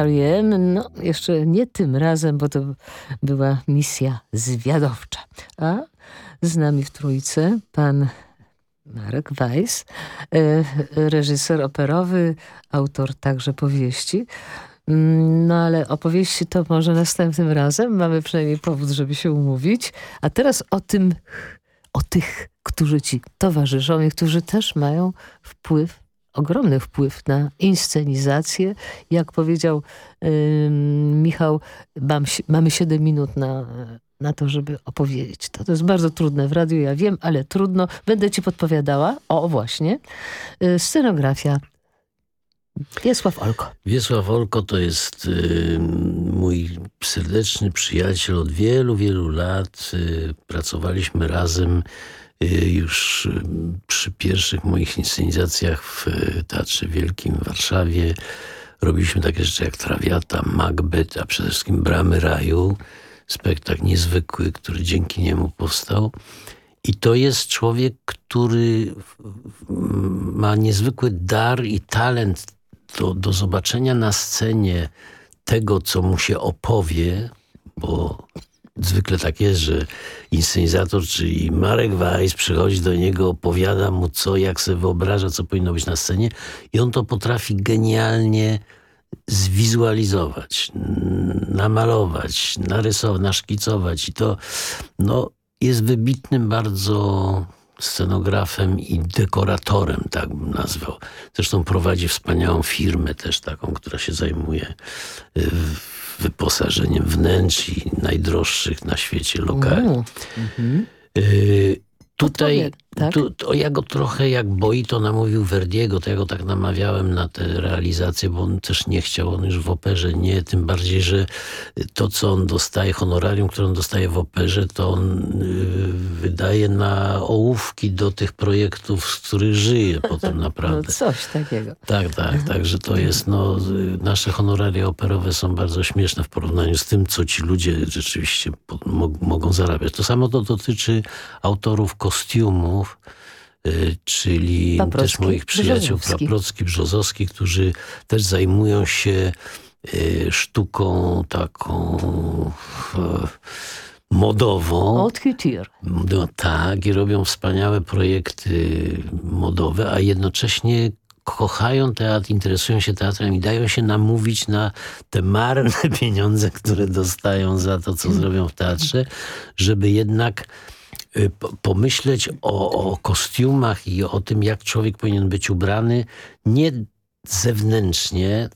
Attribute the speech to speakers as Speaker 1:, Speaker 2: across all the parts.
Speaker 1: R.E.M. No, jeszcze nie tym razem, bo to była misja zwiadowcza. A z nami w trójce pan Marek Weiss, e, reżyser operowy, autor także powieści. Mm, no ale opowieści to może następnym razem. Mamy przynajmniej powód, żeby się umówić. A teraz o tym, o tych, którzy ci towarzyszą i którzy też mają wpływ ogromny wpływ na inscenizację. Jak powiedział yy, Michał, mam, mamy 7 minut na, na to, żeby opowiedzieć. To, to jest bardzo trudne w radiu, ja wiem, ale trudno. Będę ci podpowiadała. O, właśnie. Yy, scenografia Wiesław Olko.
Speaker 2: Wiesław Olko to jest y, mój serdeczny przyjaciel od wielu, wielu lat. Y, pracowaliśmy razem już y, przy pierwszych moich inscenizacjach w Teatrze Wielkim w Warszawie. Robiliśmy takie rzeczy jak Trawiata, Macbeth, a przede wszystkim Bramy Raju. Spektakl niezwykły, który dzięki niemu powstał. I to jest człowiek, który ma niezwykły dar i talent do, do zobaczenia na scenie tego, co mu się opowie, bo zwykle tak jest, że inscenizator, czyli Marek Weiss przychodzi do niego, opowiada mu co, jak sobie wyobraża, co powinno być na scenie i on to potrafi genialnie zwizualizować, namalować, narysować, naszkicować i to no, jest wybitnym bardzo scenografem i dekoratorem, tak bym nazwał. Zresztą prowadzi wspaniałą firmę też taką, która się zajmuje y, wyposażeniem wnętrz i najdroższych na świecie lokali. Mm -hmm. Tutaj tak? tu, to ja go trochę jak boi to namówił Verdiego, to ja go tak namawiałem na tę realizację, bo on też nie chciał, on już w operze nie, tym bardziej, że to co on dostaje, honorarium, które on dostaje w operze, to on y, wydaje na ołówki do tych projektów, z których żyje potem no naprawdę.
Speaker 1: No coś takiego.
Speaker 2: Tak, tak, tak, że to jest, no nasze honoraria operowe są bardzo śmieszne w porównaniu z tym, co ci ludzie rzeczywiście mogą zarabiać. To samo to dotyczy autorów kostiumów, y, czyli Paprocki, też moich przyjaciół Paprocki, Brzozowski, którzy też zajmują się y, sztuką taką modową.
Speaker 1: Haute couture.
Speaker 2: No, tak, i robią wspaniałe projekty modowe, a jednocześnie kochają teatr, interesują się teatrem i dają się namówić na te marne pieniądze, które dostają za to, co zrobią w teatrze, żeby jednak pomyśleć o, o kostiumach i o tym, jak człowiek powinien być ubrany, nie zewnętrznie,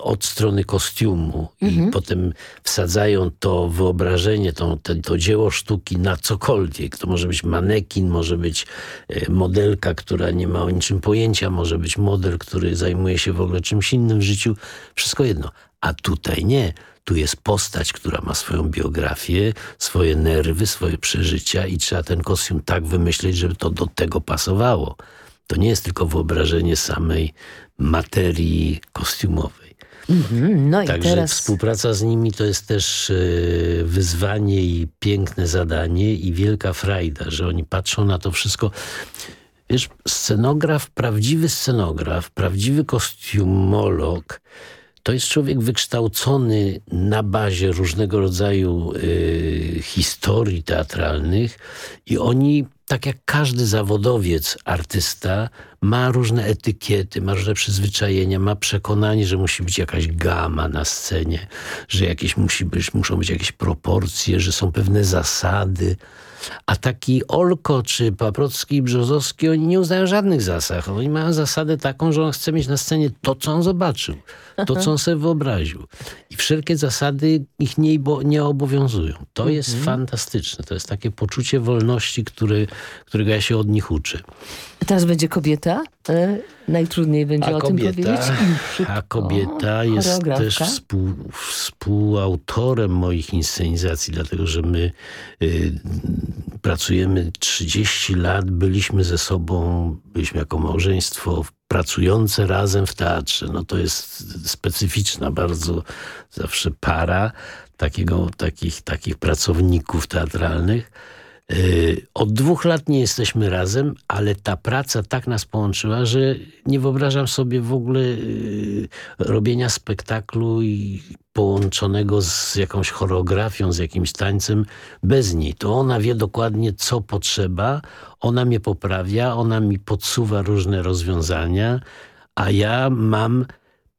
Speaker 2: od strony kostiumu mhm. i potem wsadzają to wyobrażenie, to, to, to, dzieło sztuki na cokolwiek. To może być manekin, może być y, modelka, która nie ma o niczym pojęcia, może być model, który zajmuje się w ogóle czymś innym w życiu. Wszystko jedno. A tutaj nie. Tu jest postać, która ma swoją biografię, swoje nerwy, swoje przeżycia i trzeba ten kostium tak wymyśleć, żeby to do tego pasowało. To nie jest tylko wyobrażenie samej materii kostiumowej. Mm -hmm. no Także teraz... współpraca z nimi to jest też yy, wyzwanie i piękne zadanie i wielka frajda, że oni patrzą na to wszystko. Wiesz, scenograf, prawdziwy scenograf, prawdziwy kostiumolog to jest człowiek wykształcony na bazie różnego rodzaju y, historii teatralnych i oni, tak jak każdy zawodowiec, artysta, ma różne etykiety, ma różne przyzwyczajenia, ma przekonanie, że musi być jakaś gama na scenie, że jakieś musi być, muszą być jakieś proporcje, że są pewne zasady. A taki Olko czy Paprocki Brzozowski, oni nie uznają żadnych zasad. Oni mają zasadę taką, że on chce mieć na scenie to, co on zobaczył, to, co on sobie wyobraził. I wszelkie zasady ich nie, nie obowiązują. To mhm. jest fantastyczne. To jest takie poczucie wolności, który, którego ja się od nich uczę.
Speaker 1: Teraz będzie kobieta. E, najtrudniej będzie a o kobieta, tym powiedzieć.
Speaker 2: A kobieta jest też współ, współautorem moich inscenizacji, dlatego że my y, pracujemy 30 lat, byliśmy ze sobą, byliśmy jako małżeństwo pracujące razem w teatrze. No to jest specyficzna bardzo zawsze para takiego, takich, takich pracowników teatralnych. Y, od dwóch lat nie jesteśmy razem, ale ta praca tak nas połączyła, że nie wyobrażam sobie w ogóle y, robienia spektaklu i połączonego z jakąś choreografią, z jakimś tańcem bez niej. To ona wie dokładnie, co potrzeba, ona mnie poprawia, ona mi podsuwa różne rozwiązania, a ja mam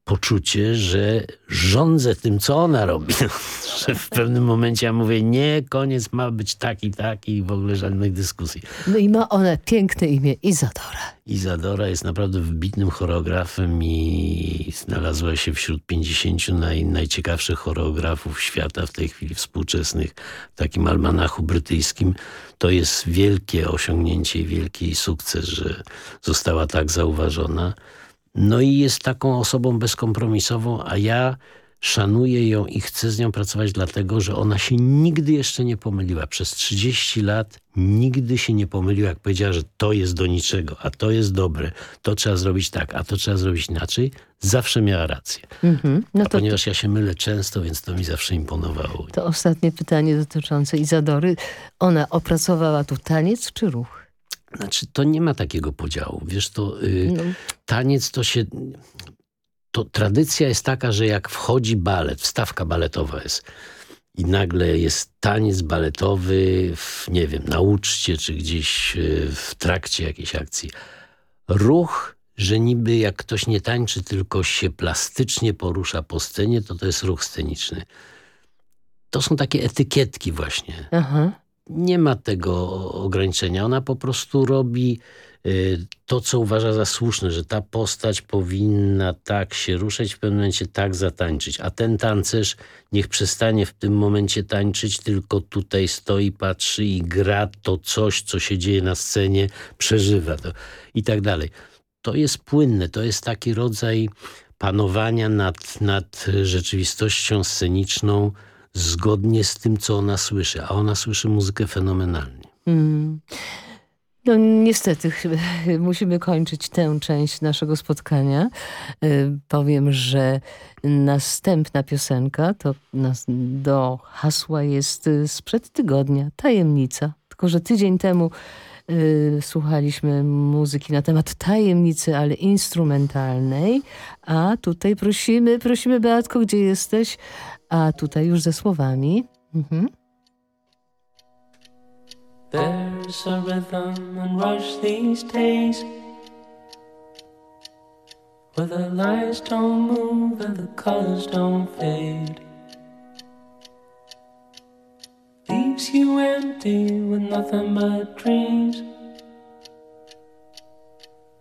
Speaker 2: poczucie, że rządzę tym, co ona robi. że w pewnym momencie ja mówię, nie, koniec ma być taki, taki i w ogóle żadnych dyskusji.
Speaker 3: No i ma ona piękne imię Izadora.
Speaker 2: Izadora jest naprawdę wybitnym choreografem i znalazła się wśród 50 naj, najciekawszych choreografów świata w tej chwili współczesnych w takim almanachu brytyjskim. To jest wielkie osiągnięcie i wielki sukces, że została tak zauważona. No i jest taką osobą bezkompromisową, a ja szanuję ją i chcę z nią pracować dlatego, że ona się nigdy jeszcze nie pomyliła. Przez 30 lat nigdy się nie pomyliła, jak powiedziała, że to jest do niczego, a to jest dobre, to trzeba zrobić tak, a to trzeba zrobić inaczej. Zawsze miała rację. Mhm. No to, ponieważ ja się mylę często, więc to mi zawsze imponowało.
Speaker 3: To ostatnie pytanie dotyczące Izadory. Ona opracowała tu taniec czy ruch?
Speaker 2: Znaczy, to nie ma takiego podziału. Wiesz, to y, no. taniec to się... To tradycja jest taka, że jak wchodzi balet, wstawka baletowa jest i nagle jest taniec baletowy, w, nie wiem, na uczcie czy gdzieś y, w trakcie jakiejś akcji. Ruch, że niby jak ktoś nie tańczy, tylko się plastycznie porusza po scenie, to to jest ruch sceniczny. To są takie etykietki właśnie. Aha nie ma tego ograniczenia. Ona po prostu robi y, to, co uważa za słuszne, że ta postać powinna tak się ruszać, w pewnym momencie tak zatańczyć. A ten tancerz niech przestanie w tym momencie tańczyć, tylko tutaj stoi, patrzy i gra to coś, co się dzieje na scenie, przeżywa to i tak dalej. To jest płynne, to jest taki rodzaj panowania nad, nad rzeczywistością sceniczną, zgodnie z tym, co ona słyszy. A ona słyszy muzykę fenomenalnie. Mm.
Speaker 3: No niestety musimy kończyć tę część naszego spotkania. Y, powiem, że następna piosenka to do hasła jest y, sprzed tygodnia. Tajemnica. Tylko, że tydzień temu y, słuchaliśmy muzyki na temat tajemnicy, ale instrumentalnej. A tutaj prosimy, prosimy Beatko, gdzie jesteś? A tutaj już ze słowami. Mhm. There's a rhythm and rush these days Where the lights don't move and the colors don't fade Leaves you empty with nothing but dreams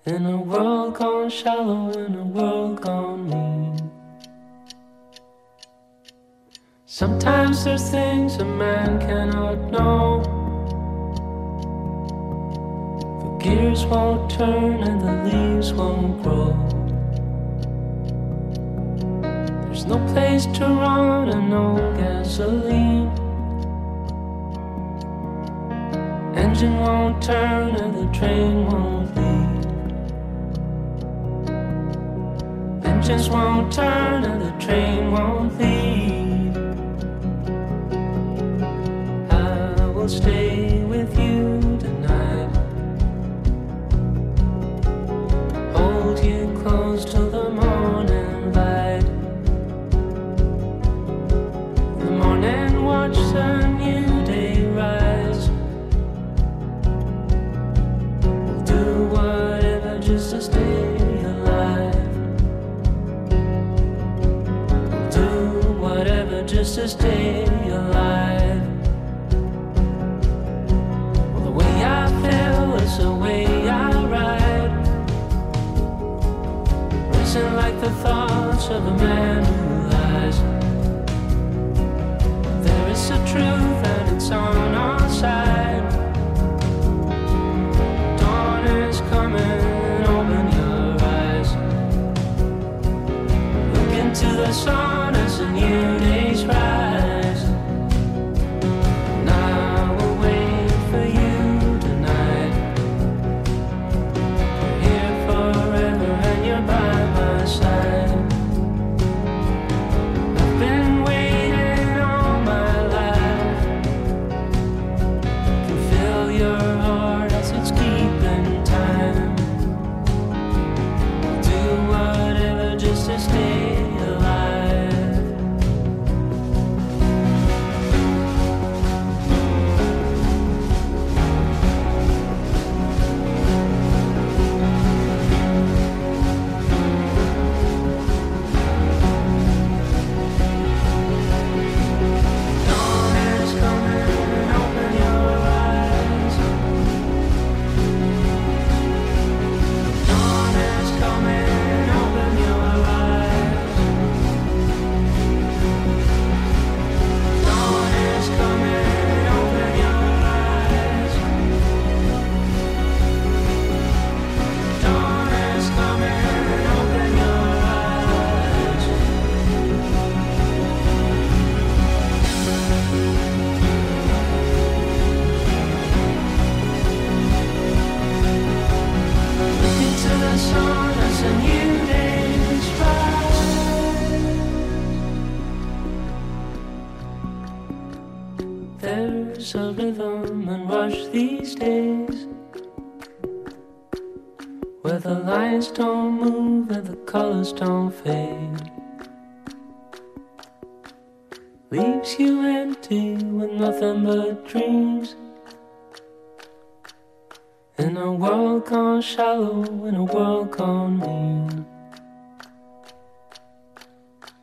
Speaker 3: In a world gone shallow, in a world gone mean Sometimes there's things a man cannot know. The gears won't turn and the leaves won't grow. There's no place to run and no gasoline. Engine won't turn and the train won't leave. Engines won't turn and the train won't leave. Stay with you tonight. Hold you close till the morning light. The morning watch the new day rise. We'll do whatever just to stay alive. We'll do whatever just to stay of a man who lies. There is a truth and it's on our side. Dawn is coming, open your eyes. Look into the sun as a new day's these days. Where the lines don't move and the colors don't fade. Leaves you empty with nothing but dreams. In a world gone shallow, in a world gone mean.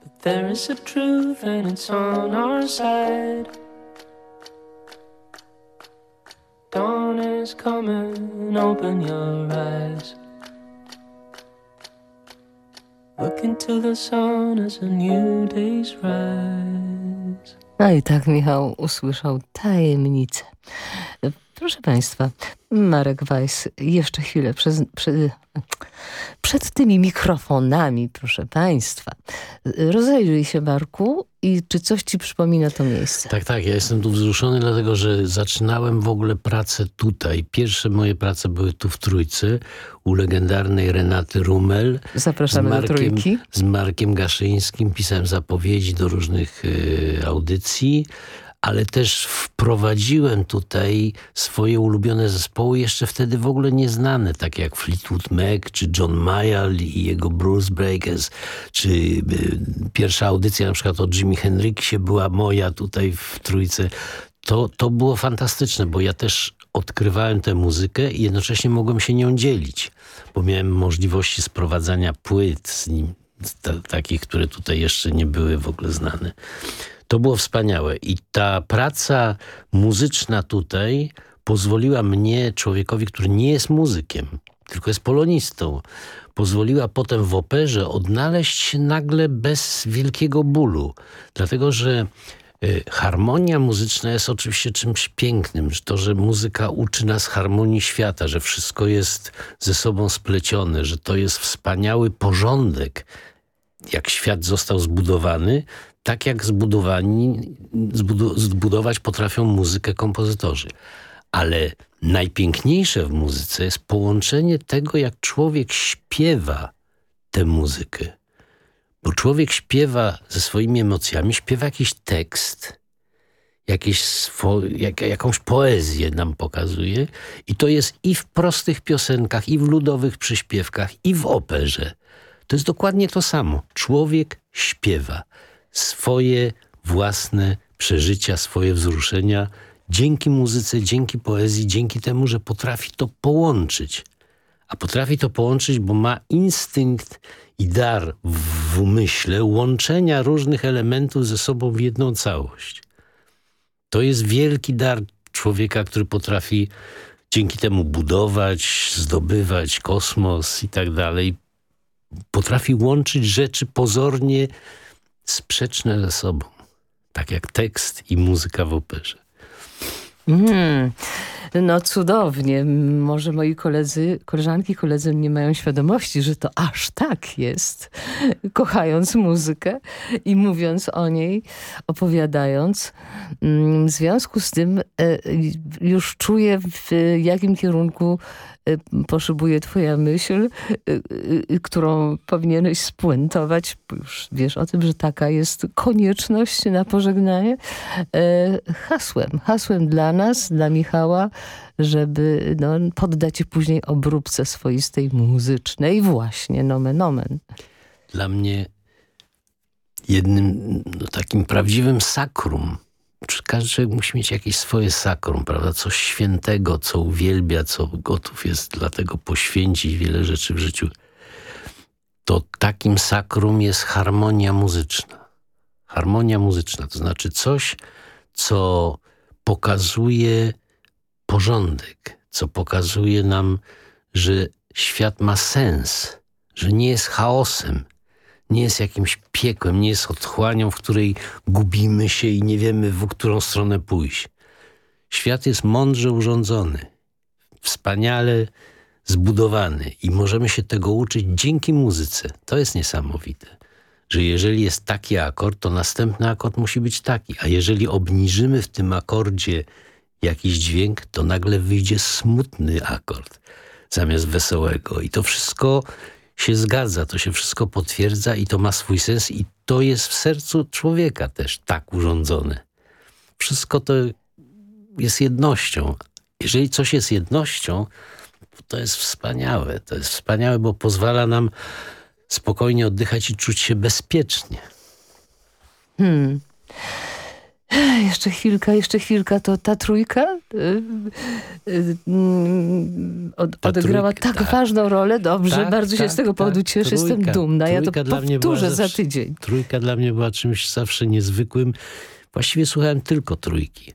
Speaker 3: But there is a truth and it's on our side. Dawn is coming, open your eyes. Look into the sun as a new day's rise.
Speaker 1: A i tak Michał usłyszał tajemnicę. Proszę Państwa, Marek Weiss jeszcze chwilę przez, przed, przed tymi mikrofonami, proszę Państwa. Rozejrzyj się, Marku, i czy coś ci przypomina to miejsce?
Speaker 2: Tak, tak. Ja jestem tu wzruszony, dlatego że zaczynałem w ogóle pracę tutaj. Pierwsze moje prace były tu w Trójcy, u legendarnej Renaty Rumel.
Speaker 1: Zapraszamy
Speaker 2: z Markiem,
Speaker 1: do Trójki.
Speaker 2: Z Markiem Gaszyńskim pisałem zapowiedzi do różnych y, audycji ale też wprowadziłem tutaj swoje ulubione zespoły, jeszcze wtedy w ogóle nieznane, takie jak Fleetwood Mac, czy John Mayall i jego Bruce Breakers, czy y, pierwsza audycja na przykład o Jimi Hendrixie była moja tutaj w Trójce. To, to było fantastyczne, bo ja też odkrywałem tę muzykę i jednocześnie mogłem się nią dzielić, bo miałem możliwości sprowadzania płyt z nim, takich, które tutaj jeszcze nie były w ogóle znane. To było wspaniałe i ta praca muzyczna tutaj pozwoliła mnie, człowiekowi, który nie jest muzykiem, tylko jest polonistą, pozwoliła potem w operze odnaleźć się nagle bez wielkiego bólu. Dlatego, że y, harmonia muzyczna jest oczywiście czymś pięknym. To, że muzyka uczy nas harmonii świata, że wszystko jest ze sobą splecione, że to jest wspaniały porządek, jak świat został zbudowany, tak jak zbudowani, zbudować potrafią muzykę kompozytorzy. Ale najpiękniejsze w muzyce jest połączenie tego, jak człowiek śpiewa tę muzykę. Bo człowiek śpiewa ze swoimi emocjami, śpiewa jakiś tekst, jakieś jak, jakąś poezję nam pokazuje i to jest i w prostych piosenkach, i w ludowych przyśpiewkach, i w operze. To jest dokładnie to samo. Człowiek śpiewa swoje własne przeżycia, swoje wzruszenia dzięki muzyce, dzięki poezji, dzięki temu, że potrafi to połączyć. A potrafi to połączyć, bo ma instynkt i dar w umyśle łączenia różnych elementów ze sobą w jedną całość. To jest wielki dar człowieka, który potrafi dzięki temu budować, zdobywać kosmos i tak dalej. Potrafi łączyć rzeczy pozornie sprzeczne ze sobą. Tak jak tekst i muzyka w operze.
Speaker 1: Mm, no cudownie. Może moi koledzy, koleżanki, koledzy nie mają świadomości, że to aż tak jest. Kochając muzykę i mówiąc o niej, opowiadając. W związku z tym e, już czuję w jakim kierunku Y, poszybuje twoja myśl, y, którą powinieneś spuentować. Już wiesz o tym, że taka jest konieczność na pożegnanie. Hasłem, hasłem dla nas, dla Michała, żeby no, poddać później obróbce swoistej muzycznej właśnie, nomen omen.
Speaker 2: Dla mnie jednym no, takim prawdziwym sakrum każdy musi mieć jakieś swoje sakrum, prawda? Coś świętego, co uwielbia, co gotów jest dlatego poświęcić wiele rzeczy w życiu. To takim sakrum jest harmonia muzyczna. Harmonia muzyczna, to znaczy coś, co pokazuje porządek, co pokazuje nam, że świat ma sens, że nie jest chaosem, nie jest jakimś piekłem, nie jest otchłanią, w której gubimy się i nie wiemy, w którą stronę pójść. Świat jest mądrze urządzony, wspaniale zbudowany i możemy się tego uczyć dzięki muzyce. To jest niesamowite, że jeżeli jest taki akord, to następny akord musi być taki, a jeżeli obniżymy w tym akordzie jakiś dźwięk, to nagle wyjdzie smutny akord zamiast wesołego. I to wszystko się zgadza, to się wszystko potwierdza i to ma swój sens i to jest w sercu człowieka też tak urządzone. Wszystko to jest jednością. Jeżeli coś jest jednością, to jest wspaniałe. To jest wspaniałe, bo pozwala nam spokojnie oddychać i czuć się bezpiecznie.
Speaker 1: Hmm. Jeszcze chwilka, jeszcze chwilka, to ta trójka y, y, odegrała
Speaker 2: trójka,
Speaker 1: tak,
Speaker 2: tak.
Speaker 1: ważną rolę. Dobrze,
Speaker 2: Tak,
Speaker 1: bardzo się
Speaker 2: tak,
Speaker 1: z tego powodu
Speaker 2: tak.
Speaker 1: cieszę, jestem
Speaker 2: Trójka.
Speaker 1: dumna. Ja to powtórzę za
Speaker 2: zawsze-
Speaker 1: tydzień.
Speaker 2: Trójka dla mnie była czymś zawsze niezwykłym. Właściwie słuchałem tylko trójki.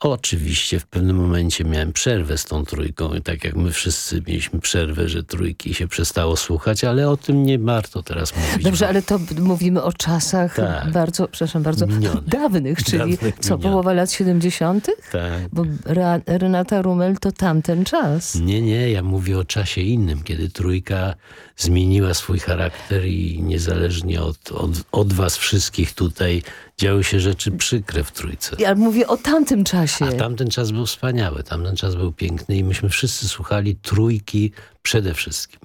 Speaker 2: Oczywiście w pewnym momencie miałem przerwę z tą trójką i tak jak my wszyscy mieliśmy przerwę, że trójki się przestało słuchać, ale o tym nie warto teraz mówić.
Speaker 1: Dobrze, ale to mówimy o czasach
Speaker 2: Tak.
Speaker 1: bardzo, przepraszam bardzo, dawnych, czyli
Speaker 2: Dawnych,
Speaker 1: co, połowa lat 70.?
Speaker 2: Tak.
Speaker 1: Bo Ra- Renata Rumel to tamten czas.
Speaker 2: Nie, nie, ja mówię o czasie innym, kiedy trójka zmieniła swój charakter i niezależnie od, od, od was wszystkich tutaj działy się rzeczy przykre w trójce.
Speaker 1: Ja mówię o tamtym czasie.
Speaker 2: A tamten czas był wspaniały, tamten czas był piękny i myśmy wszyscy słuchali trójki przede wszystkim.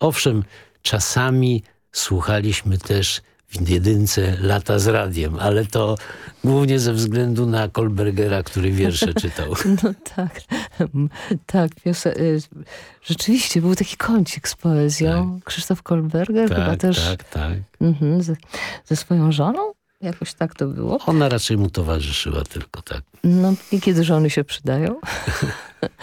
Speaker 2: Owszem, czasami słuchaliśmy też w jedynce lata z radiem, ale to głównie ze względu na Kolbergera, który wiersze czytał.
Speaker 1: No tak, tak. Piose- y, rzeczywiście był taki kącik z poezją. Krzysztof Kolberger chyba
Speaker 2: Tak,
Speaker 1: też
Speaker 2: tak, tak.
Speaker 1: mhm, ze, ze swoją żoną? Jakoś tak to było.
Speaker 2: Ona raczej mu towarzyszyła tylko, tak.
Speaker 1: No, niekiedy żony się przydają.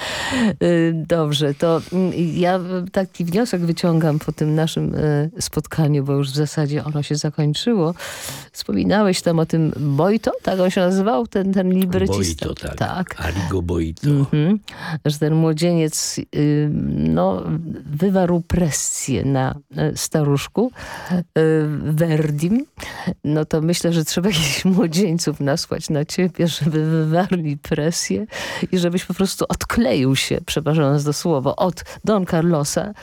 Speaker 1: Y, Dobrze, to mm, ja taki wniosek wyciągam po tym naszym y, spotkaniu, bo już w zasadzie ono się zakończyło. Wspominałeś tam o tym Bojto, tak on się nazywał, ten, ten librecista.
Speaker 2: Boito, tak.
Speaker 1: tak.
Speaker 2: Arigo Boito.
Speaker 1: Mhm. Że ten młodzieniec y, no, wywarł presję na staruszku Verdim. No to myślę, że trzeba jakichś młodzieńców nasłać na ciebie, żeby wywarli presję i żebyś po prostu odkleił się, przepraszam za słowo, od Don Carlosa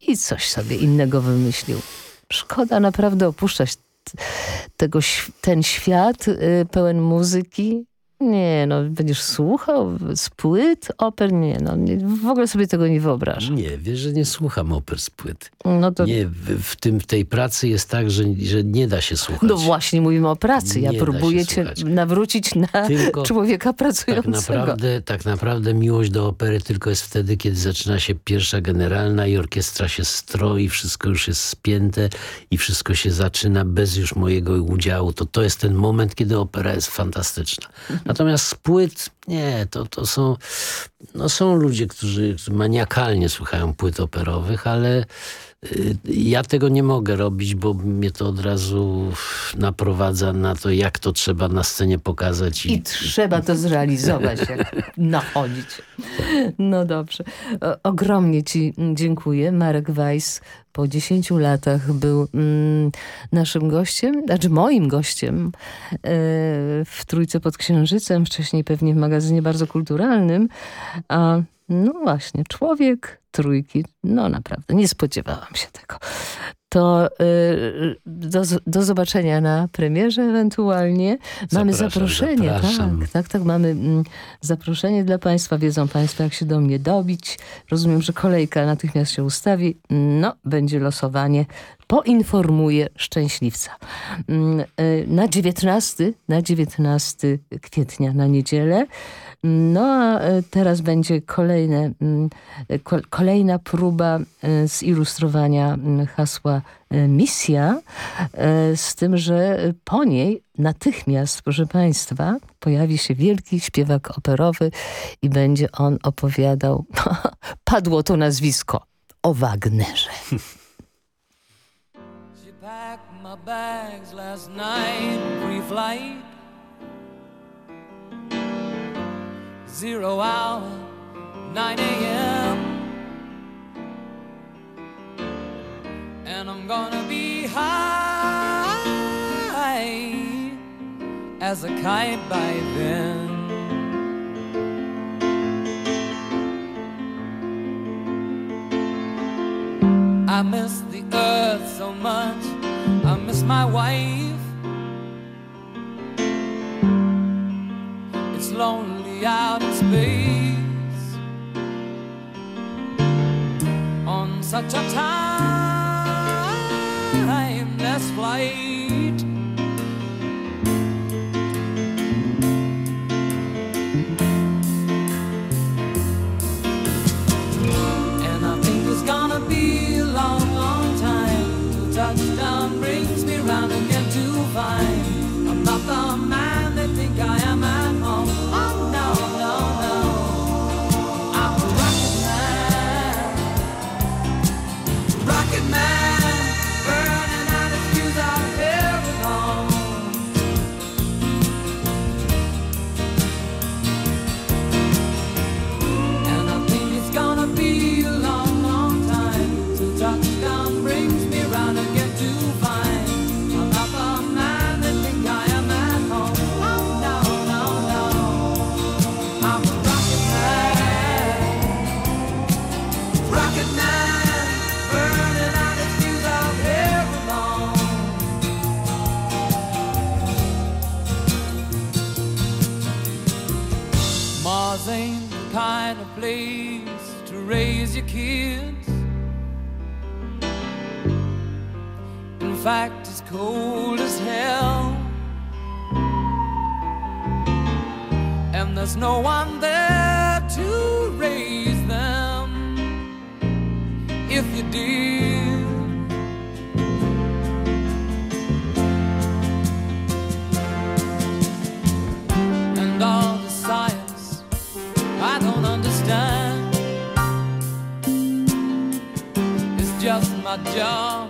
Speaker 1: i coś sobie innego wymyślił. Szkoda naprawdę opuszczać tego, ten świat y, pełen muzyki. Nie, no będziesz słuchał z płyt oper? Nie, no nie, w ogóle sobie tego nie wyobrażam.
Speaker 2: Nie, wiesz, że nie słucham oper z płyt.
Speaker 1: No to
Speaker 2: Nie, w, w, tym, w tej pracy jest tak, że, że nie da się słuchać.
Speaker 1: no właśnie mówimy o pracy. Ja
Speaker 2: Nie
Speaker 1: próbuję cię
Speaker 2: słuchać.
Speaker 1: nawrócić na
Speaker 2: Tylko
Speaker 1: człowieka
Speaker 2: tak
Speaker 1: pracującego.
Speaker 2: naprawdę, tak naprawdę miłość do opery tylko jest wtedy, kiedy zaczyna się pierwsza generalna i orkiestra się stroi, wszystko już jest spięte i wszystko się zaczyna bez już mojego udziału. To to jest ten moment, kiedy opera jest fantastyczna. Natomiast z płyt, nie, to, to są, no są ludzie, którzy maniakalnie słuchają płyt operowych, ale ja tego nie mogę robić, bo mnie to od razu naprowadza na to, jak to trzeba na scenie pokazać.
Speaker 1: I trzeba to zrealizować, jak nachodzić. No dobrze. O, ogromnie ci dziękuję. Marek Weiss po 10 latach był mm, naszym gościem, znaczy moim gościem e, w Trójce pod Księżycem, wcześniej pewnie w magazynie bardzo kulturalnym. A no właśnie, człowiek trójki, no naprawdę, nie spodziewałam się tego. To y, do, do zobaczenia na premierze ewentualnie. Mamy
Speaker 2: Zapraszam,
Speaker 1: zaproszenie,
Speaker 2: zapraszam.
Speaker 1: tak, tak, tak, mamy mm, zaproszenie dla Państwa. Wiedzą Państwo, jak się do mnie dobić. Rozumiem, że kolejka natychmiast się ustawi. No, będzie losowanie. Poinformuję szczęśliwca. Mm, y, Na 19, na 19 kwietnia, na niedzielę. No a y, teraz będzie kolejne, mm, ko- kolejna próba y, zilustrowania mm, hasła misja, z tym, że po niej natychmiast, proszę Państwa, pojawi się wielki śpiewak operowy i będzie on opowiadał, padło to nazwisko, o Wagnerze.
Speaker 4: She packed my bags last night. Zero hour, 9 a.m. And I'm gonna be high as a kite by then. I miss the earth so much. I miss my wife. It's lonely out such a timeless flight. Find a place to raise your kids. In fact, it's cold as hell. And there's no one there to raise them if you did. And all It's just my job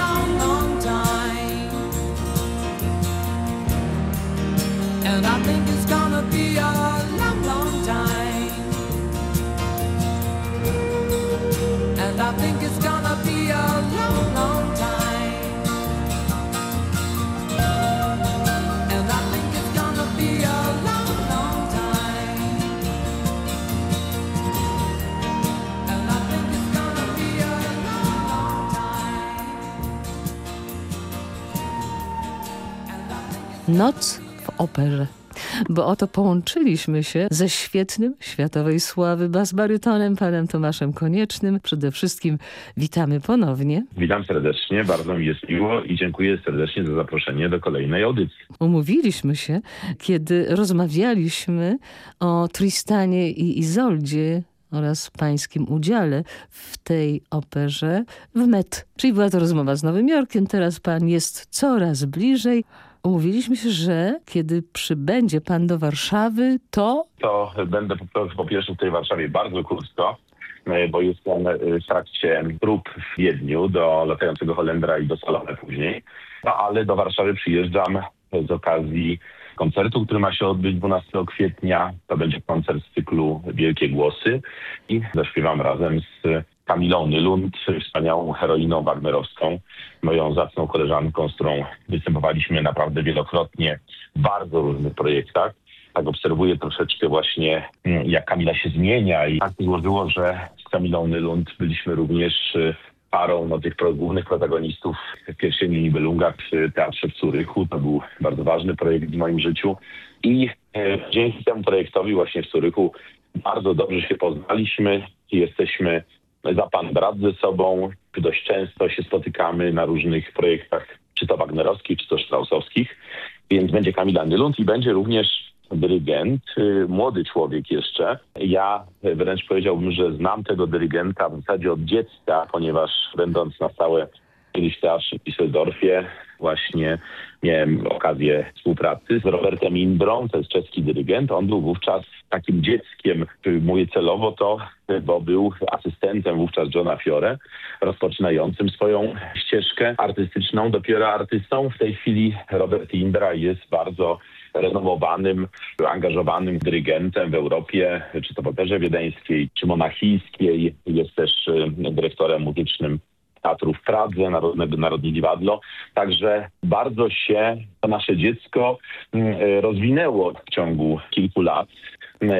Speaker 1: Noc w operze. Bo oto połączyliśmy się ze świetnym światowej sławy basbarytonem, panem Tomaszem Koniecznym. Przede wszystkim witamy ponownie.
Speaker 5: Witam serdecznie, bardzo mi jest miło i dziękuję serdecznie za zaproszenie do kolejnej audycji.
Speaker 1: Umówiliśmy się, kiedy rozmawialiśmy o Tristanie i Izoldzie oraz pańskim udziale w tej operze w Met. Czyli była to rozmowa z Nowym Jorkiem, teraz pan jest coraz bliżej. Umówiliśmy się, że kiedy przybędzie pan do Warszawy, to
Speaker 5: To będę po, po pierwsze w tej Warszawie bardzo krótko, e, bo jestem w trakcie prób w Wiedniu do latającego Holendra i do Salome później. No ale do Warszawy przyjeżdżam z okazji koncertu, który ma się odbyć 12 kwietnia. To będzie koncert z cyklu Wielkie Głosy i zaśpiewam razem z Kamilą Nylund, wspaniałą heroiną wagnerowską, moją zacną koleżanką, z którą występowaliśmy naprawdę wielokrotnie w bardzo różnych projektach. Tak obserwuję troszeczkę właśnie, mm, jak Kamila się zmienia i tak złożyło, że z Kamilą Nylund byliśmy również y, parą no, tych głównych protagonistów w pierwszej Nibelunga w Teatrze w Curychu. To był bardzo ważny projekt w moim życiu i e, dzięki temu projektowi właśnie w Curychu bardzo dobrze się poznaliśmy i jesteśmy za pan brat ze sobą. Dość często się spotykamy na różnych projektach, czy to wagnerowskich, czy to straussowskich. Więc będzie Kamila Nylund i będzie również dyrygent, y, młody człowiek jeszcze. Ja wręcz powiedziałbym, że znam tego dyrygenta w zasadzie od dziecka, ponieważ będąc na stałe kiedyś w teatrze w Düsseldorfie właśnie miałem okazję współpracy z Robertem Indrą, to jest czeski dyrygent. On był wówczas takim dzieckiem, mówię celowo to, bo był asystentem wówczas Johna Fiore, rozpoczynającym swoją ścieżkę artystyczną, dopiero artystą. W tej chwili Robert Indra jest bardzo renomowanym, angażowanym dyrygentem w Europie, czy to w Operze Wiedeńskiej, czy Monachijskiej. Jest też y, dyrektorem muzycznym teatru w Pradze, Narodnego, Narodnie Dziwadlo. Także bardzo się to nasze dziecko mm, rozwinęło w ciągu kilku lat.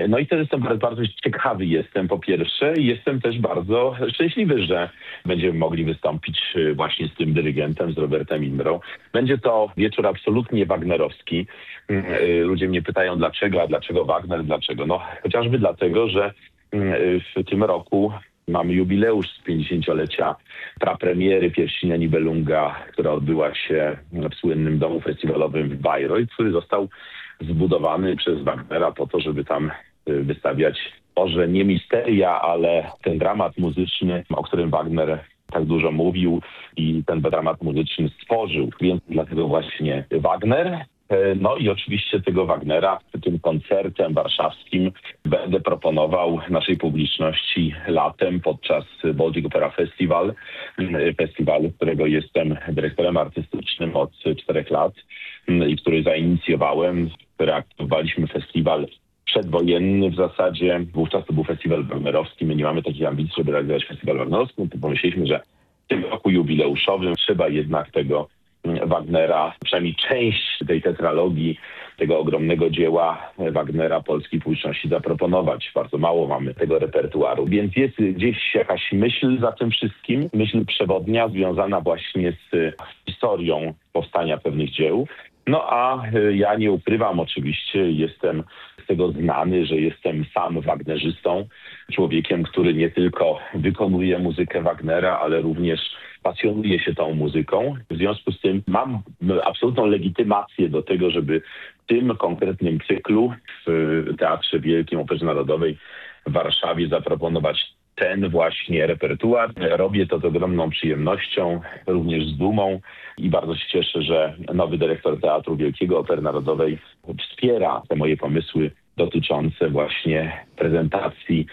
Speaker 5: No i też jestem bardzo, ciekawy jestem po pierwsze i jestem też bardzo szczęśliwy, że będziemy mogli wystąpić y, właśnie z tym dyrygentem, z Robertem Imbrą. Będzie to wieczór absolutnie wagnerowski. Y, Ludzie mnie pytają dlaczego, a dlaczego Wagner, dlaczego? No chociażby dlatego, że y, w tym roku Mamy jubileusz z 50-lecia prapremiery Pierścienia Nibelunga, która odbyła się w słynnym domu festiwalowym w Bayreuth, który został zbudowany przez Wagnera po to, żeby tam y, wystawiać może nie misteria, ale ten dramat muzyczny, o którym Wagner tak dużo mówił i ten dramat muzyczny stworzył. Więc dlatego właśnie Wagner. E, No i oczywiście tego Wagnera tym koncertem warszawskim będę proponował naszej publiczności latem podczas Baltic Opera Festival, m, festiwalu, którego jestem dyrektorem artystycznym od czterech lat m, i który zainicjowałem. Reaktywowaliśmy festiwal przedwojenny w zasadzie. Wówczas to był festiwal wagnerowski. My nie mamy takiej ambicji, żeby realizować festiwal wagnerowski. To pomyśleliśmy, że w tym roku jubileuszowym trzeba jednak tego Wagnera, przynajmniej część tej tetralogii, tego ogromnego dzieła Wagnera polskiej publiczności zaproponować. Bardzo mało mamy tego repertuaru, więc jest gdzieś jakaś myśl za tym wszystkim, myśl przewodnia związana właśnie z historią powstania pewnych dzieł. No a y, ja nie ukrywam oczywiście, jestem z tego znany, że jestem sam wagnerzystą, człowiekiem, który nie tylko wykonuje muzykę Wagnera, ale również pasjonuje się tą muzyką. W związku z tym mam absolutną legitymację do tego, żeby w tym konkretnym cyklu w Teatrze Wielkim Operze Narodowej w Warszawie zaproponować ten właśnie repertuar. Robię to z ogromną przyjemnością, również z dumą i bardzo się cieszę, że nowy dyrektor Teatru Wielkiego Opery Narodowej wspiera te moje pomysły dotyczące właśnie prezentacji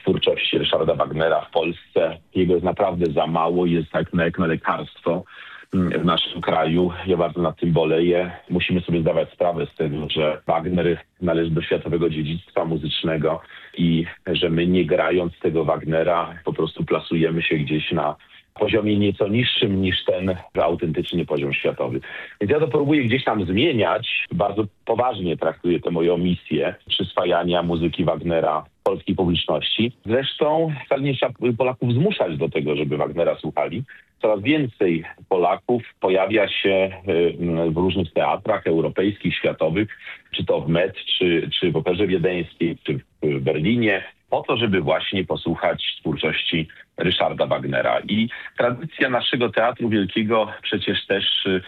Speaker 5: twórczości Ryszarda Wagnera w Polsce. Jego jest naprawdę za mało, jest tak jak na lekarstwo w naszym kraju. Ja bardzo nad tym boleję. Musimy sobie zdawać sprawę z tego, że Wagner należy do światowego dziedzictwa muzycznego i że my nie grając tego Wagnera po prostu plasujemy się gdzieś na poziomie nieco niższym niż ten autentyczny poziom światowy. Więc ja to próbuję gdzieś tam zmieniać. Bardzo poważnie traktuję tę moją misję przyswajania muzyki Wagnera polskiej publiczności. Zresztą wcale nie trzeba Polaków zmuszać do tego, żeby Wagnera słuchali. Coraz więcej Polaków pojawia się y, w różnych teatrach europejskich, światowych, czy to w Met, czy, czy w Operze Wiedeńskiej, czy w Berlinie, po to, żeby właśnie posłuchać twórczości Ryszarda Wagnera. I tradycja naszego Teatru Wielkiego przecież też y,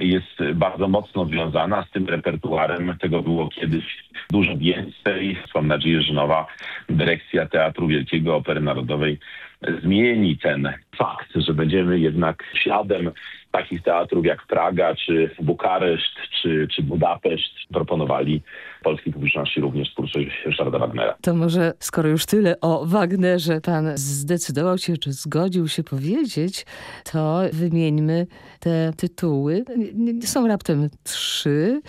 Speaker 5: jest bardzo mocno związana z tym repertuarem. Tego było kiedyś dużo więcej. Mam nadzieję, że nowa dyrekcja Teatru Wielkiego Opery Narodowej zmieni ten fakt, że będziemy jednak śladem takich teatrów jak Praga, czy Bukareszt, czy, czy Budapeszt proponowali polskiej publiczności również twórczość Ryszarda Wagnera.
Speaker 1: To może, skoro już tyle o Wagnerze pan zdecydował się, czy zgodził się powiedzieć, to wymieńmy te tytuły. Są raptem trzy.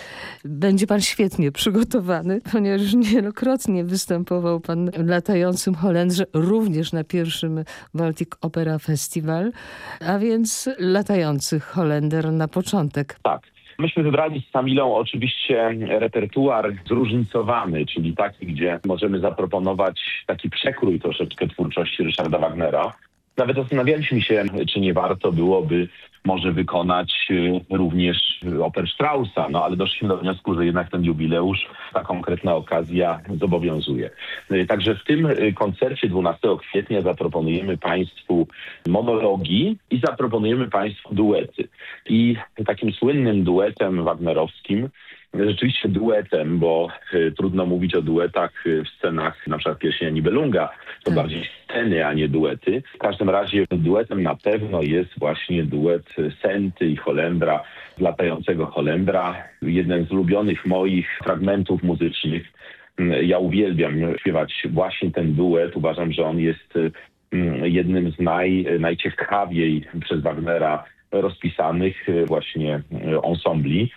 Speaker 1: Będzie pan świetnie przygotowany, ponieważ wielokrotnie występował pan w latającym Holendrze, również na pierwszym Baltic Opera Festival, a więc latający Holender na początek.
Speaker 5: Tak. Myśmy wybrali z Samilą oczywiście repertuar zróżnicowany, czyli taki, gdzie możemy zaproponować taki przekrój troszeczkę twórczości Ryszarda Wagnera. Nawet zastanawialiśmy się, czy nie warto byłoby może wykonać y, również oper Straussa, no ale doszliśmy do wniosku, że jednak ten jubileusz, ta konkretna okazja zobowiązuje. Y, Także w tym y, koncercie 12 kwietnia zaproponujemy Państwu monologi i zaproponujemy Państwu duety. I takim słynnym duetem wagnerowskim rzeczywiście duetem, bo y, trudno mówić o duetach y, w scenach na przykład Pierścienia Nibelunga. To
Speaker 1: Tak.
Speaker 5: bardziej sceny, a nie duety. W każdym razie duetem na pewno jest właśnie duet Senty i Holendra, latającego Holendra. Jeden z ulubionych moich fragmentów muzycznych. Mm, Ja uwielbiam śpiewać właśnie ten duet. Uważam, że on jest y, mm, jednym z naj, najciekawiej przez Wagnera rozpisanych e, właśnie e, ensembli.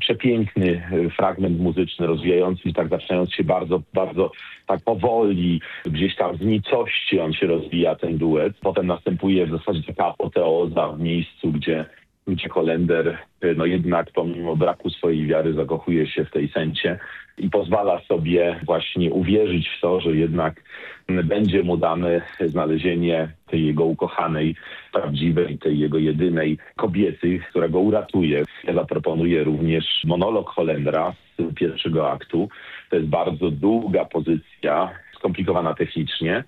Speaker 5: Przepiękny e, fragment muzyczny, rozwijający się, tak zaczynając się bardzo, bardzo tak powoli, gdzieś tam z nicości on się rozwija, ten duet. Potem następuje w zasadzie taka apoteoza w miejscu, gdzie gdzie Holender no jednak pomimo braku swojej wiary zakochuje się w tej sencie i pozwala sobie właśnie uwierzyć w to, że jednak będzie mu dane znalezienie tej jego ukochanej, prawdziwej, tej jego jedynej kobiety, która go uratuje. Ja zaproponuję również monolog Holendra z pierwszego aktu. To jest bardzo długa pozycja, skomplikowana technicznie,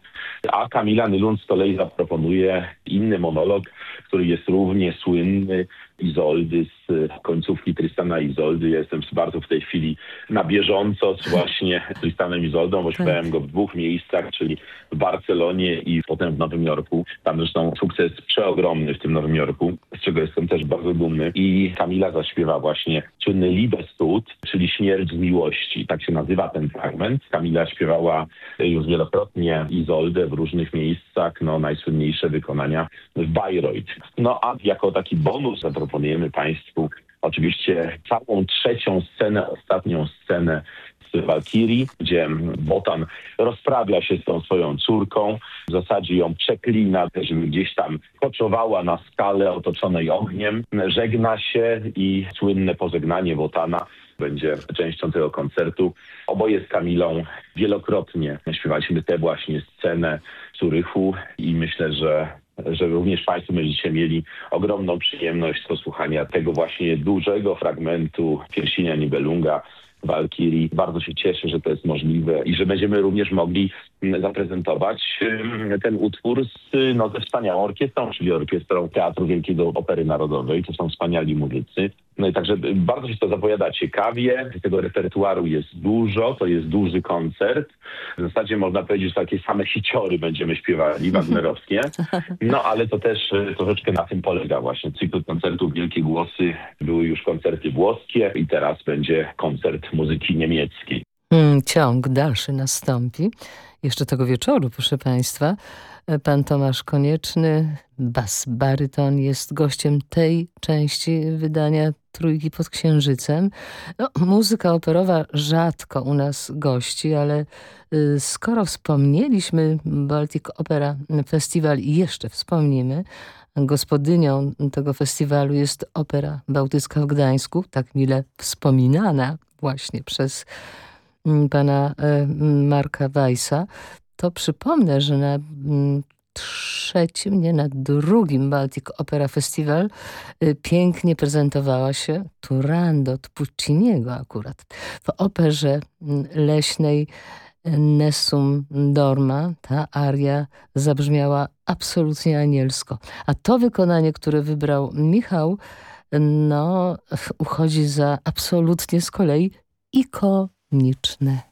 Speaker 5: a Kamila Nylund z kolei zaproponuje inny monolog, który jest równie słynny, Izoldy z końcówki Tristana i Izoldy. Ja jestem bardzo w tej chwili na bieżąco z właśnie Tristanem i Izoldą, bo śpiewałem go w dwóch miejscach, czyli w Barcelonie i potem w Nowym Jorku. Tam zresztą sukces przeogromny w tym Nowym Jorku, z czego jestem też bardzo dumny. I Kamila zaśpiewa właśnie słynny Liebestod, czyli śmierć z miłości. Tak się nazywa ten fragment. Kamila śpiewała już wielokrotnie Izoldę w różnych miejscach, no najsłynniejsze wykonania w Bayreuth. No a jako taki bonus zaproponujemy Państwu oczywiście całą trzecią scenę, ostatnią scenę z Walkirii, gdzie Wotan rozprawia się z tą swoją córką, w zasadzie ją przeklina, żeby gdzieś tam koczowała na skale otoczonej ogniem, żegna się i słynne pożegnanie Wotana będzie częścią tego koncertu. Oboje z Kamilą wielokrotnie śpiewaliśmy tę właśnie scenę w Zurychu i myślę, że że również Państwo będziecie mieli ogromną przyjemność posłuchania tego właśnie dużego fragmentu Pierścienia Nibelunga, Walkirii. Bardzo się cieszę, że to jest możliwe i że będziemy również mogli zaprezentować ten utwór z, no, ze wspaniałą orkiestrą, czyli orkiestrą Teatru Wielkiego Opery Narodowej. To są wspaniali muzycy. No i także bardzo się to zapowiada ciekawie. Tego repertuaru jest dużo, to jest duży koncert. W zasadzie można powiedzieć, że takie same hiciory będziemy śpiewali, wagnerowskie. No ale to też e, troszeczkę na tym polega właśnie. Cykl koncertów Wielkie Głosy były już koncerty włoskie i teraz będzie koncert muzyki niemieckiej.
Speaker 1: Hmm, ciąg dalszy nastąpi. Jeszcze tego wieczoru, proszę Państwa, pan Tomasz Konieczny, bas baryton, jest gościem tej części wydania Trójki pod Księżycem. No, muzyka operowa rzadko u nas gości, ale y, skoro wspomnieliśmy Baltic Opera Festival i jeszcze wspomnimy, gospodynią tego festiwalu jest Opera Bałtycka w Gdańsku, tak mile wspominana właśnie przez pana e, Marka Weissa, to przypomnę, że na mm, trzecim, nie na drugim Baltic Opera Festival y, pięknie prezentowała się Turandot Pucciniego akurat. W operze mm, leśnej y, Nessum Dorma ta aria zabrzmiała absolutnie anielsko. A to wykonanie, które wybrał Michał, no, uchodzi za absolutnie z kolei iko niczne.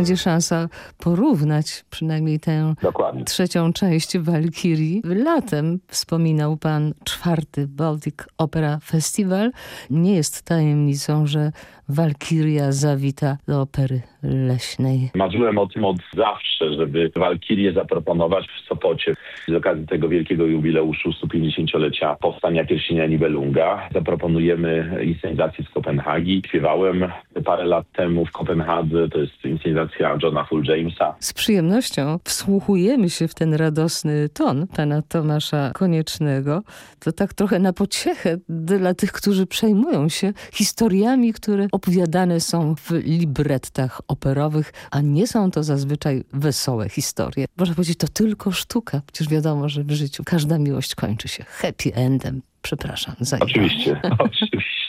Speaker 1: Będzie szansa porównać przynajmniej tę
Speaker 5: Dokładnie.
Speaker 1: trzecią część Walkirii. Latem wspominał pan czwarty Baltic Opera Festival. Nie jest tajemnicą, że Walkiria zawita do opery leśnej.
Speaker 5: Marzyłem o tym od zawsze, żeby Walkirię zaproponować w Sopocie z okazji tego wielkiego jubileuszu 150-lecia powstania pierścienia Nibelunga. Zaproponujemy inscenizację z Kopenhagi. Śpiewałem parę lat temu w Kopenhadze, to jest inscenizacja Johna Full Jamesa.
Speaker 1: Z przyjemnością wsłuchujemy się w ten radosny ton pana Tomasza Koniecznego. To tak trochę na pociechę dla tych, którzy przejmują się historiami, które opowiadane są w librettach operowych, a nie są to zazwyczaj wesołe historie. Można powiedzieć, to tylko sztuka. Przecież wiadomo, że w życiu każda miłość kończy się happy endem. Przepraszam za
Speaker 5: Oczywiście, oczywiście.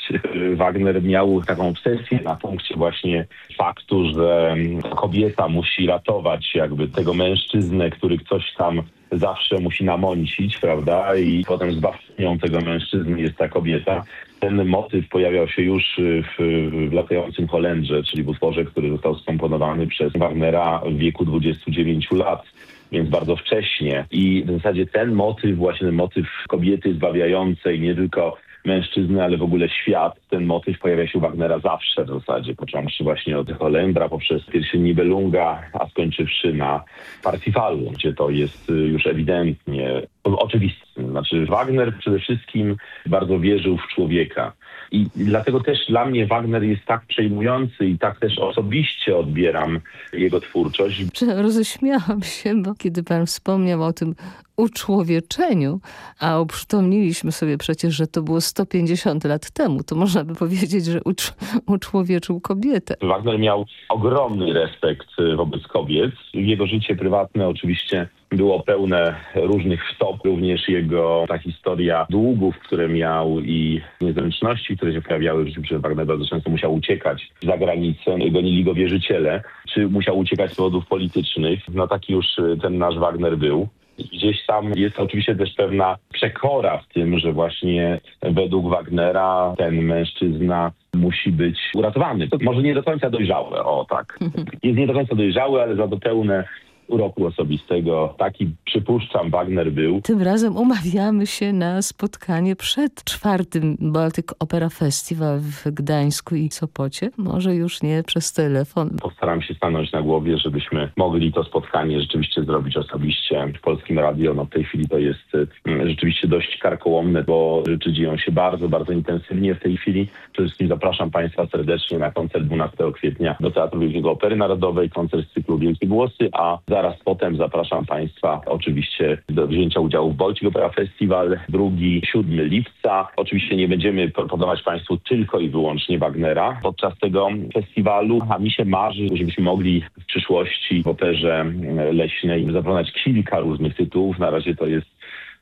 Speaker 5: Wagner miał taką obsesję na punkcie właśnie faktu, że kobieta musi ratować jakby tego mężczyznę, który ktoś tam zawsze musi namącić, prawda? I potem zbawczynią tego mężczyzny jest ta kobieta. Ten motyw pojawiał się już w, w latającym Holendrze, czyli w utworze, który został skomponowany przez Wagnera w wieku 29 lat więc bardzo wcześnie. I w zasadzie ten motyw, właśnie ten motyw kobiety zbawiającej nie tylko mężczyznę, ale w ogóle świat, ten motyw pojawia się u Wagnera zawsze w zasadzie, począwszy właśnie od Holendra poprzez pierścień Nibelunga, a skończywszy na Parzifalu, gdzie to jest już ewidentnie oczywiste. Znaczy Wagner przede wszystkim bardzo wierzył w człowieka. I dlatego też dla mnie Wagner jest tak przejmujący i tak też osobiście odbieram jego twórczość.
Speaker 1: Roześmiałam się, bo kiedy pan wspomniał o tym uczłowieczeniu, a uprzytomniliśmy sobie przecież, że to było 150 lat temu, to można by powiedzieć, że ucz uczłowieczył kobietę.
Speaker 5: Wagner miał ogromny respekt wobec kobiet. Jego życie prywatne oczywiście było pełne różnych wtop, również jego ta historia długów, które miał i niezręczności, które się pojawiały w życiu przez Wagner bardzo często musiał uciekać za granicę, gonili go wierzyciele, czy musiał uciekać z powodów politycznych. No taki już ten nasz Wagner był. Gdzieś tam jest oczywiście też pewna przekora w tym, że właśnie według Wagnera ten mężczyzna musi być uratowany. To może nie do końca dojrzałe, o tak. Jest nie do końca dojrzały, ale za to pełne uroku osobistego. Taki, przypuszczam, Wagner był.
Speaker 1: Tym razem umawiamy się na spotkanie przed czwartym Baltic Opera Festival w Gdańsku i Sopocie. Może już nie przez telefon.
Speaker 5: Postaram się stanąć na głowie, żebyśmy mogli to spotkanie rzeczywiście zrobić osobiście w Polskim Radio. No w tej chwili to jest rzeczywiście dość karkołomne, bo rzeczy dzieją się bardzo, bardzo intensywnie w tej chwili. Przede wszystkim zapraszam Państwa serdecznie na koncert 12 kwietnia do Teatru Wielkiego Opery Narodowej, koncert z cyklu Wielkie Głosy, a Zaraz potem zapraszam Państwa oczywiście do wzięcia udziału w Baltic Opera Festival 2-7 lipca. Oczywiście nie będziemy proponować Państwu tylko i wyłącznie Wagnera podczas tego festiwalu, a mi się marzy, żebyśmy mogli w przyszłości w operze leśnej zaproponować kilka różnych tytułów. Na razie to jest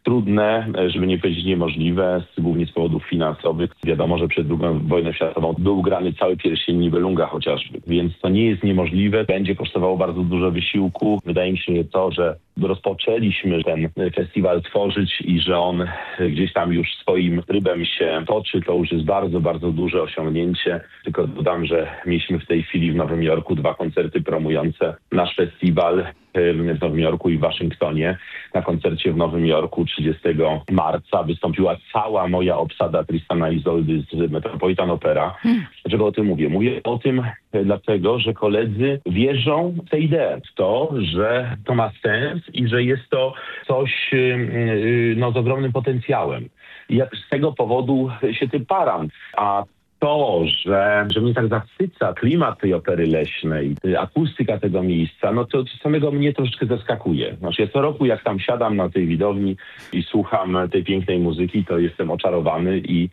Speaker 5: trudne, żeby nie powiedzieć niemożliwe, głównie z powodów finansowych. Wiadomo, że przed II wojną światową był grany cały pierścień Nibelunga chociażby, więc to nie jest niemożliwe. Będzie kosztowało bardzo dużo wysiłku. Wydaje mi się, że to, że rozpoczęliśmy ten festiwal tworzyć i że on gdzieś tam już swoim trybem się toczy, to już jest bardzo, bardzo duże osiągnięcie. Tylko dodam, że mieliśmy w tej chwili w Nowym Jorku dwa koncerty promujące nasz festiwal w Nowym Jorku i w Waszyngtonie. Na koncercie w Nowym Jorku 30 marca wystąpiła cała moja obsada Tristana Izoldy z Metropolitan Opera. Dlaczego o tym mówię? Mówię o tym dlatego, że koledzy wierzą w tę ideę, w to, że to ma sens i że jest to coś no, z ogromnym potencjałem. I z tego powodu się tym param. A to, że, że mnie tak zachwyca klimat tej opery leśnej, y, akustyka tego miejsca, no to samego mnie troszeczkę zaskakuje. Znaczy ja co roku jak tam siadam na tej widowni i słucham tej pięknej muzyki, to jestem oczarowany i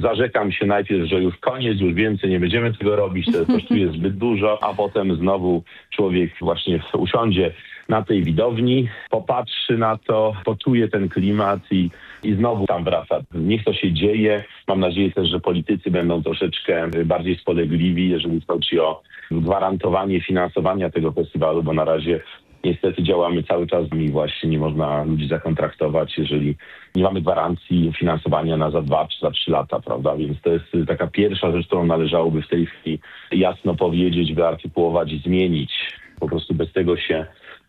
Speaker 5: zarzekam się najpierw, że już koniec, już więcej nie będziemy tego robić, to kosztuje zbyt dużo, a potem znowu człowiek właśnie usiądzie na tej widowni, popatrzy na to, poczuje ten klimat i, i znowu tam wraca. Niech to się dzieje. Mam nadzieję też, że politycy będą troszeczkę bardziej spolegliwi, jeżeli chodzi o gwarantowanie finansowania tego festiwalu, bo na razie niestety działamy cały czas i właśnie nie można ludzi zakontraktować, jeżeli nie mamy gwarancji finansowania na za dwa czy za trzy lata, prawda? Więc to jest taka pierwsza rzecz, którą należałoby w tej chwili jasno powiedzieć, wyartykułować i zmienić. Po prostu bez tego się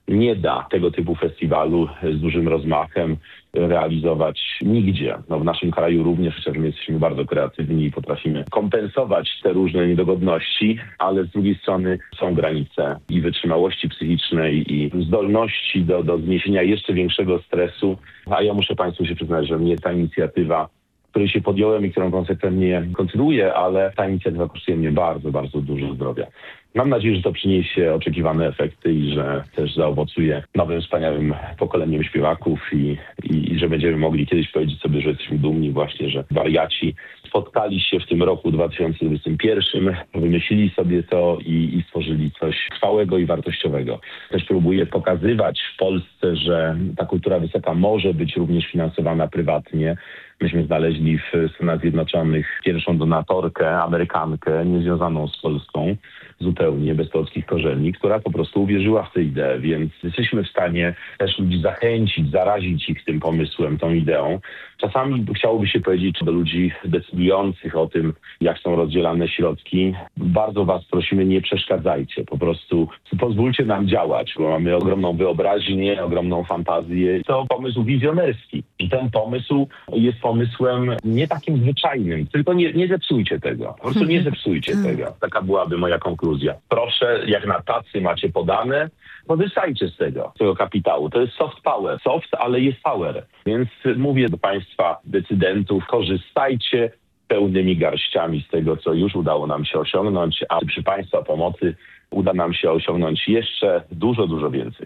Speaker 5: nie da tego typu festiwalu z dużym rozmachem realizować nigdzie. No w naszym kraju również, chociaż my jesteśmy bardzo kreatywni i potrafimy kompensować te różne niedogodności, ale z drugiej strony są granice i wytrzymałości psychicznej i zdolności do, do zniesienia jeszcze większego stresu. A ja muszę Państwu się przyznać, że mnie ta inicjatywa której się podjąłem i którą konsekwentnie kontynuuję, ale ta inicjatywa kosztuje mnie bardzo, bardzo dużo zdrowia. Mam nadzieję, że to przyniesie oczekiwane efekty i że też zaowocuje nowym, wspaniałym pokoleniem śpiewaków i, i, i że będziemy mogli kiedyś powiedzieć sobie, że jesteśmy dumni właśnie, że wariaci spotkali się w tym roku 2021, wymyślili sobie to i, i stworzyli coś trwałego i wartościowego. Też próbuję pokazywać w Polsce, że ta kultura wysoka może być również finansowana prywatnie. Myśmy znaleźli w Stanach Zjednoczonych pierwszą donatorkę, Amerykankę, niezwiązaną z Polską, zupełnie bez polskich korzeni, która po prostu uwierzyła w tę ideę, więc jesteśmy w stanie też ludzi zachęcić, zarazić ich tym pomysłem, tą ideą. Czasami chciałoby się powiedzieć do ludzi decydujących o tym, jak są rozdzielane środki, bardzo was prosimy, nie przeszkadzajcie, po prostu pozwólcie nam działać, bo mamy ogromną wyobraźnię, ogromną fantazję. To pomysł wizjonerski i ten pomysł jest pomysłem nie takim zwyczajnym, tylko nie, nie zepsujcie tego, po prostu nie zepsujcie tego. Taka byłaby moja konkluzja. Proszę, jak na tacy macie podane, korzystajcie z tego, z tego kapitału. To jest soft power. Soft, ale jest power. Więc mówię do Państwa decydentów, korzystajcie pełnymi garściami z tego, co już udało nam się osiągnąć, a przy Państwa pomocy uda nam się osiągnąć jeszcze dużo, dużo więcej.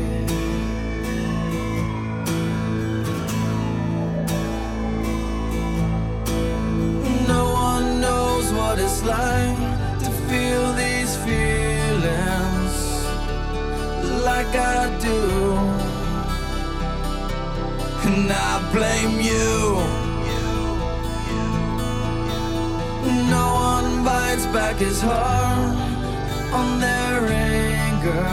Speaker 4: What it's like to feel these feelings like I do. And I blame you. No one bites back his heart on their anger.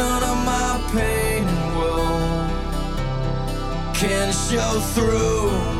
Speaker 4: None of my pain and woe can show through.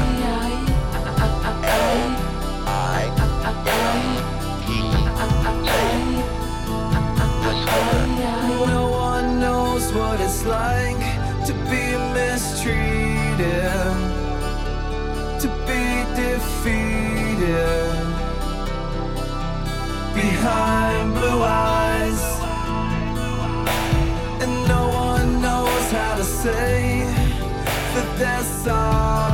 Speaker 6: say
Speaker 4: that there's
Speaker 7: some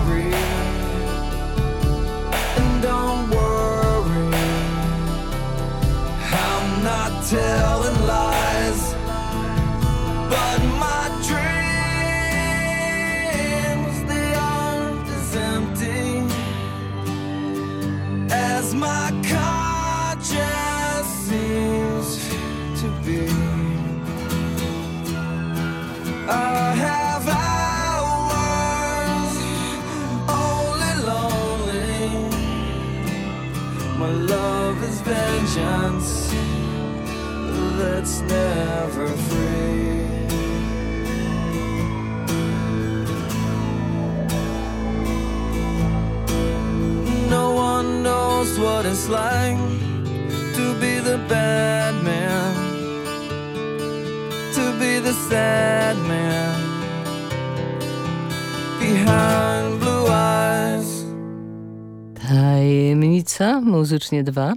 Speaker 7: muzycznie dwa,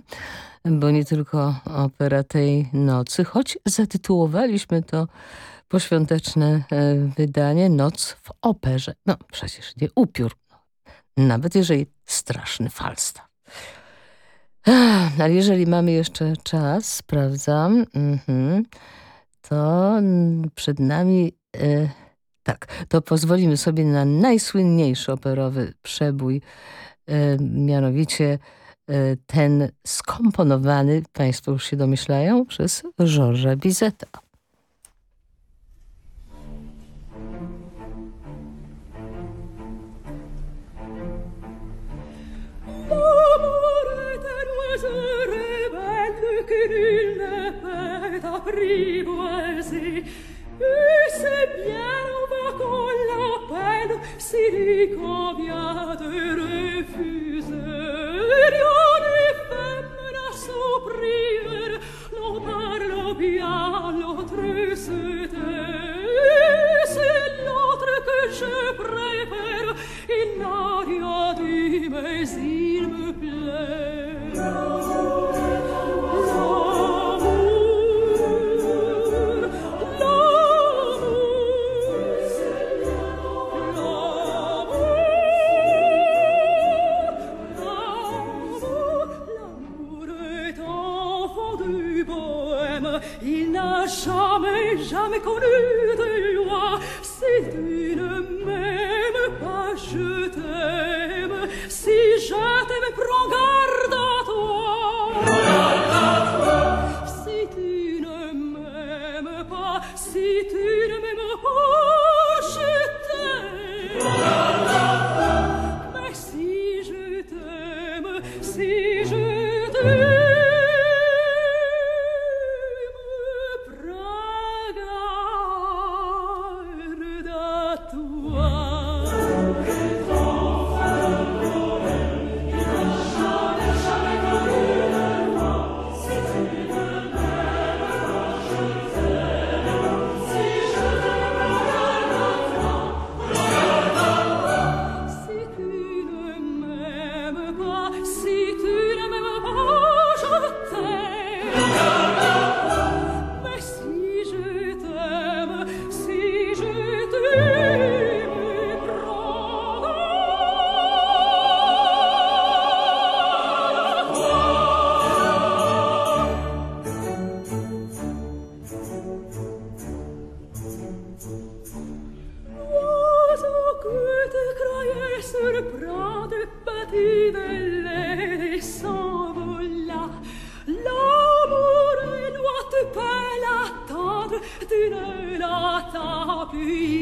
Speaker 7: bo nie tylko opera tej nocy, choć zatytułowaliśmy to poświąteczne e, wydanie Noc w operze. No przecież nie upiór, no, nawet jeżeli straszny falstaw. Ale jeżeli mamy jeszcze czas, sprawdzam, mhm, to przed nami... E, tak, to pozwolimy sobie na najsłynniejszy operowy przebój, e, mianowicie Y, ten skomponowany, Państwo już się domyślają, przez Georgesa Bizeta.
Speaker 8: sur prade pâtit de l'air et s'envola. L'amour
Speaker 7: noir te peut l'attendre, tu ne l'attas plus.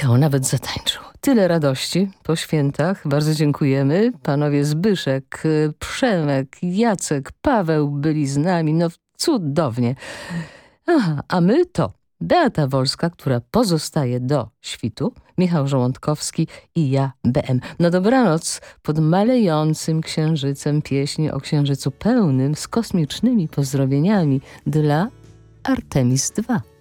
Speaker 1: Michał nawet zatańczył. Tyle radości po świętach. Bardzo dziękujemy. Panowie Zbyszek, Przemek, Jacek, Paweł byli z nami. No cudownie. Aha, a my to Beata Wolska, która pozostaje do świtu, Michał Żołądkowski i ja, BM. No dobranoc pod malejącym księżycem pieśni o księżycu pełnym z kosmicznymi pozdrowieniami dla Artemis II.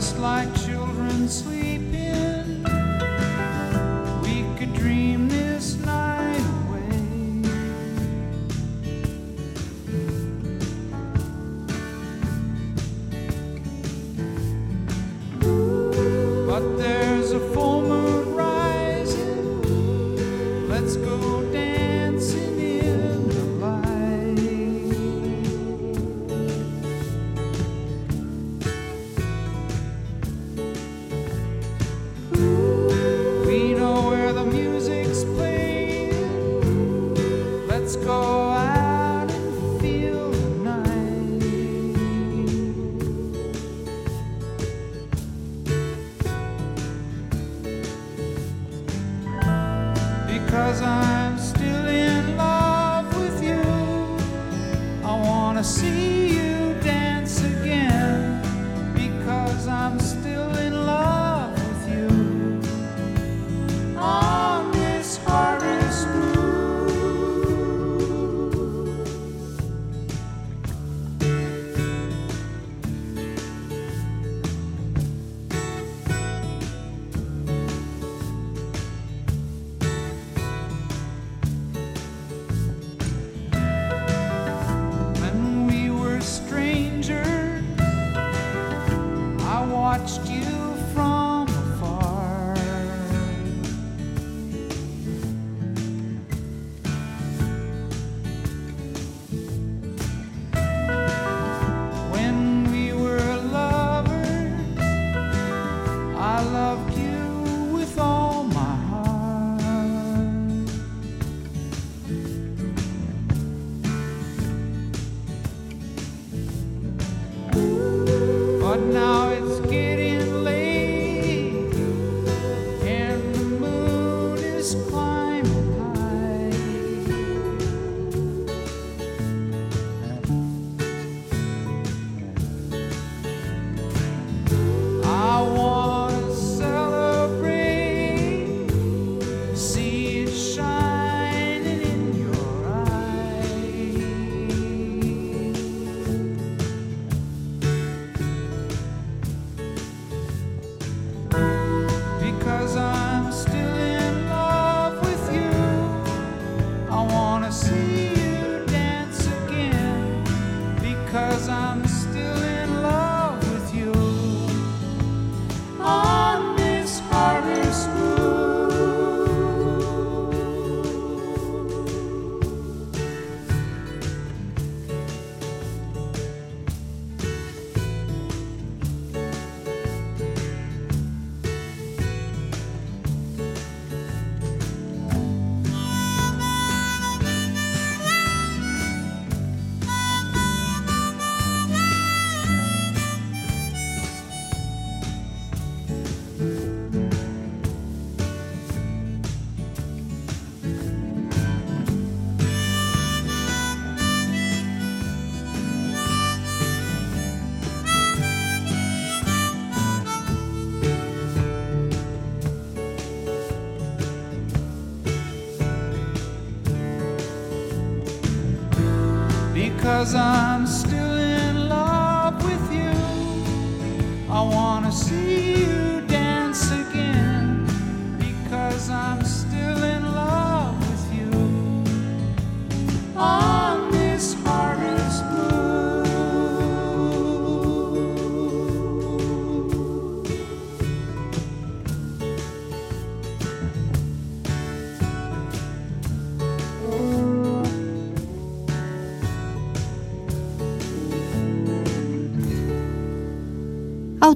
Speaker 9: just like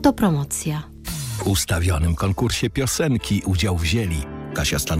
Speaker 10: Autopromocja.
Speaker 11: W ustawionym konkursie piosenki udział wzięli Kasia Stan